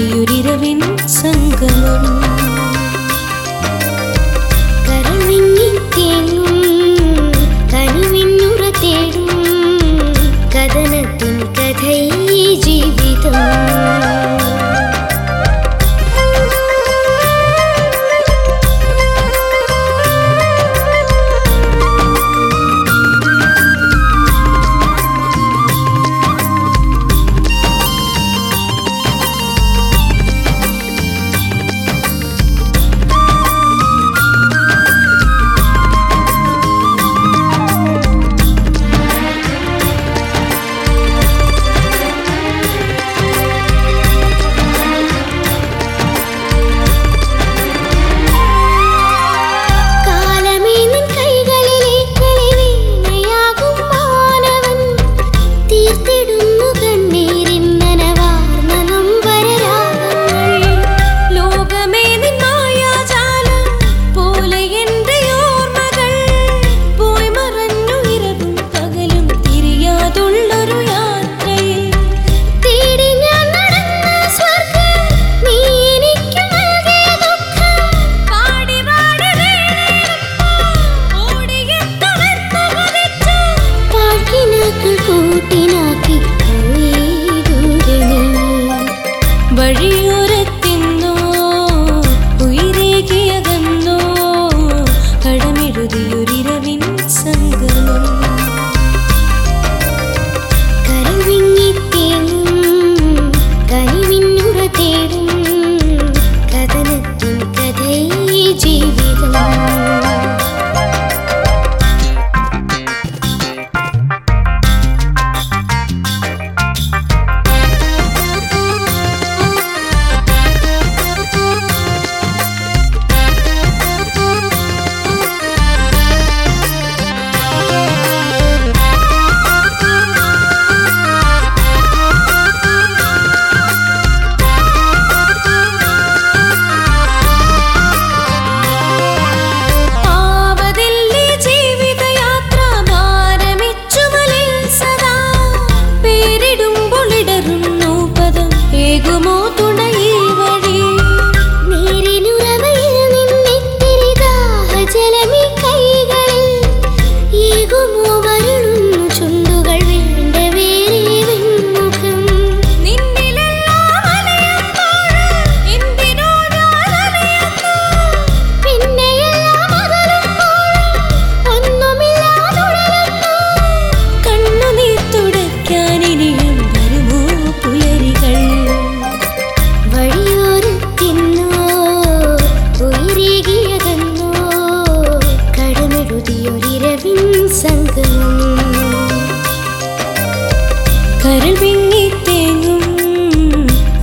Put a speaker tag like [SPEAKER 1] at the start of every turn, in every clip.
[SPEAKER 1] കടമെഴുതിയൊരിരവിൻ സംഗമം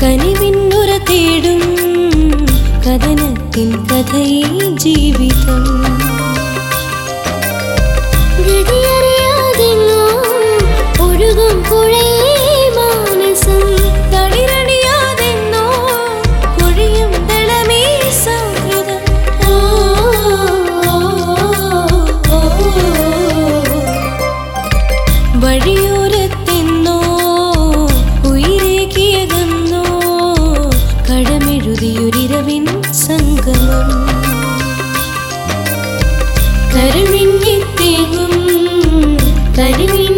[SPEAKER 2] കനിവിന്നുറ തേടും കഥനത്തിൻ കഥയേ ജീവിതം.
[SPEAKER 1] പുതിയൊരിരവിൻ സംഗമം. കരുവിഞ്ഞിത്തേകും കരുവിൻ